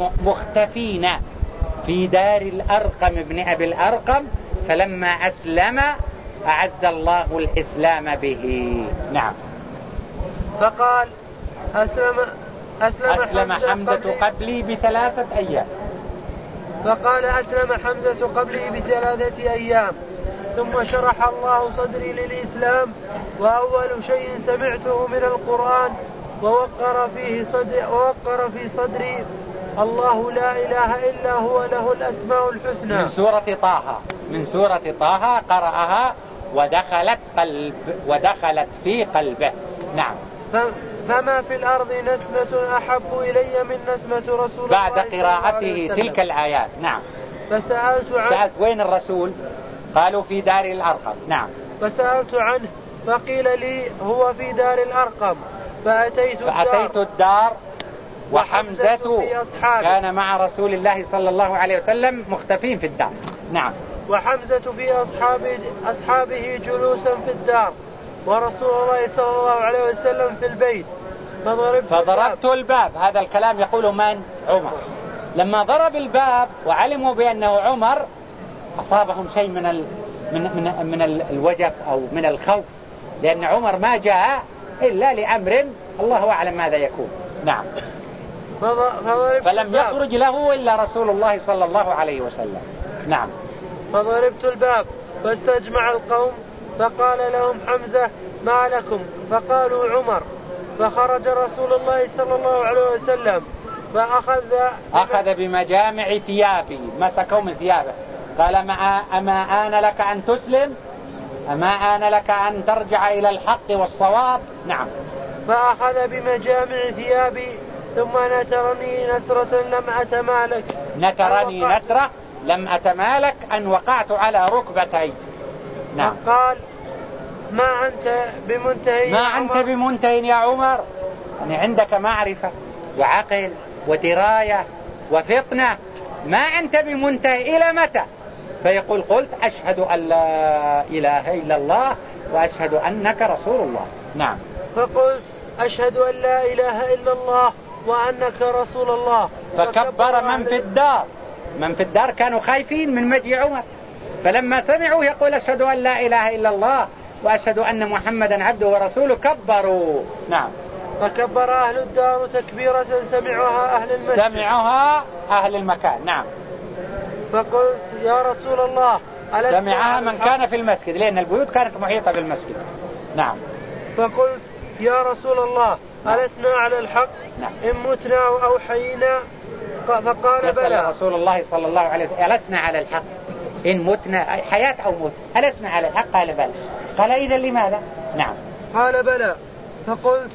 مختفين في دار الأرقم ابن أبي الأرقم فلما أسلم أعز الله الإسلام به. نعم. فقال أسلم أسلم, أسلم حمزة, حمزة قبلي. بثلاثة أيام. فقال أسلم حمزة قبلي بثلاثة أيام. ثم شرح الله صدري للإسلام وأول شيء سمعته من القرآن ووقر فيه صدري ووقر في صدري الله لا إله إلا هو له الأسماء الحسنى. من سورة طه. من سورة طه قرأها ودخلت قلب ودخلت في قلبه. نعم. فما في الأرض نسمة أحب إلي من نسمة رسول بعد الله بعد قراءته تلك الآيات. نعم. فسألت عنه سألت وين الرسول؟ قالوا في دار الأرقم. نعم. فسألت عنه فقيل لي هو في دار الأرقم فأتيت الدار. فأتيت الدار وحمزة كان مع رسول الله صلى الله عليه وسلم مختفين في الدار. نعم. وحمزة في أصحابه, جلوسا في الدار. ورسول الله صلى الله عليه وسلم في البيت. فضربت, فضربت الباب. الباب. هذا الكلام يقوله من؟ عمر. لما ضرب الباب وعلموا بأنه عمر أصابهم شيء من ال من من من الوجف أو من الخوف. لأن عمر ما جاء إلا لأمر. الله أعلم ماذا يكون. نعم. فلم يخرج له إلا رسول الله صلى الله عليه وسلم. نعم. فضربت الباب. فاستجمع القوم فقال لهم حمزة ما لكم؟ فقالوا عمر. فخرج رسول الله صلى الله عليه وسلم. فأخذ أخذ بمجامع ثيابه. مسكوا من ثيابه. قال ما أما آن لك أن تسلم؟ أما آن لك أن ترجع إلى الحق والصواب؟ نعم. فأخذ بمجامع ثيابي ثم نترني نترة لم أتمالك. نترني نترة لم أتمالك أن وقعت على ركبتي. نعم. قال ما أنت بمنتهي ما أنت بمنتهي يا عمر؟ يعني عندك معرفة وعقل ودراية وفطنة. ما أنت بمنتهي إلى متى؟ فيقول قلت أشهد أن لا إله إلا الله وأشهد أنك رسول الله. نعم. فقلت أشهد أن لا إله إلا الله وأنك رسول الله. فكبر من في الدار. من في الدار كانوا خايفين من مجيء عمر. فلما سمعوا يقول أشهد أن لا إله إلا الله وأشهد أن محمدا عبده ورسوله كبروا. نعم. فكبر أهل الدار تكبيرة سمعها أهل المسجد. سمعها أهل المكان. نعم. فقلت يا رسول الله سمعها من كان في المسجد لأن البيوت كانت محيطة بالمسجد. نعم. فقلت يا رسول الله. ألسنا على الحق؟ نعم. إن متنا أو حيينا فقال بلى. رسول الله صلى الله عليه وسلم. ألسنا على الحق؟ إن متنا حياة أو موت. ألسنا على الحق؟ قال بلى. قال إذا لماذا؟ نعم. قال بلى. فقلت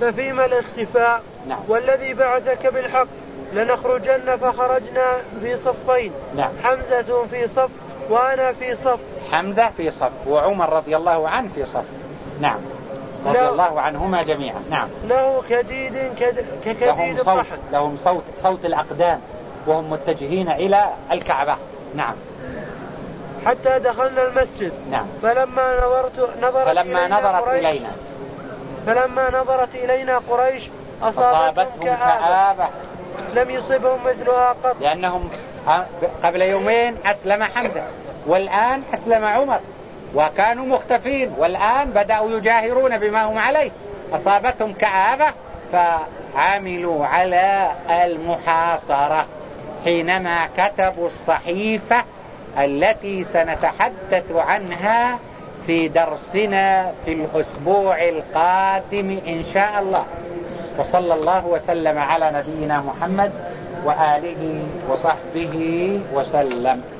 ففيما الاختفاء نعم. والذي بعثك بالحق لنخرجن فخرجنا في صفين. نعم. حمزة في صف وأنا في صف. حمزة في صف وعمر رضي الله عنه في صف. نعم. رضي الله عنهما جميعا. نعم. له كديد ككديد لهم صوت لهم صوت صوت الأقدام وهم متجهين إلى الكعبة. نعم. حتى دخلنا المسجد. نعم. فلما نظرت نظرت فلما إلينا نظرت قريش إلينا. فلما نظرت إلينا قريش أصابتهم كآبة. لم يصبهم مثلها قط. لأنهم قبل يومين أسلم حمزة والآن أسلم عمر. وكانوا مختفين. والآن بدأوا يجاهرون بما هم عليه. أصابتهم كآبة فعملوا على المحاصرة حينما كتبوا الصحيفة التي سنتحدث عنها في درسنا في الأسبوع القادم إن شاء الله. وصلى الله وسلم على نبينا محمد وآله وصحبه وسلم.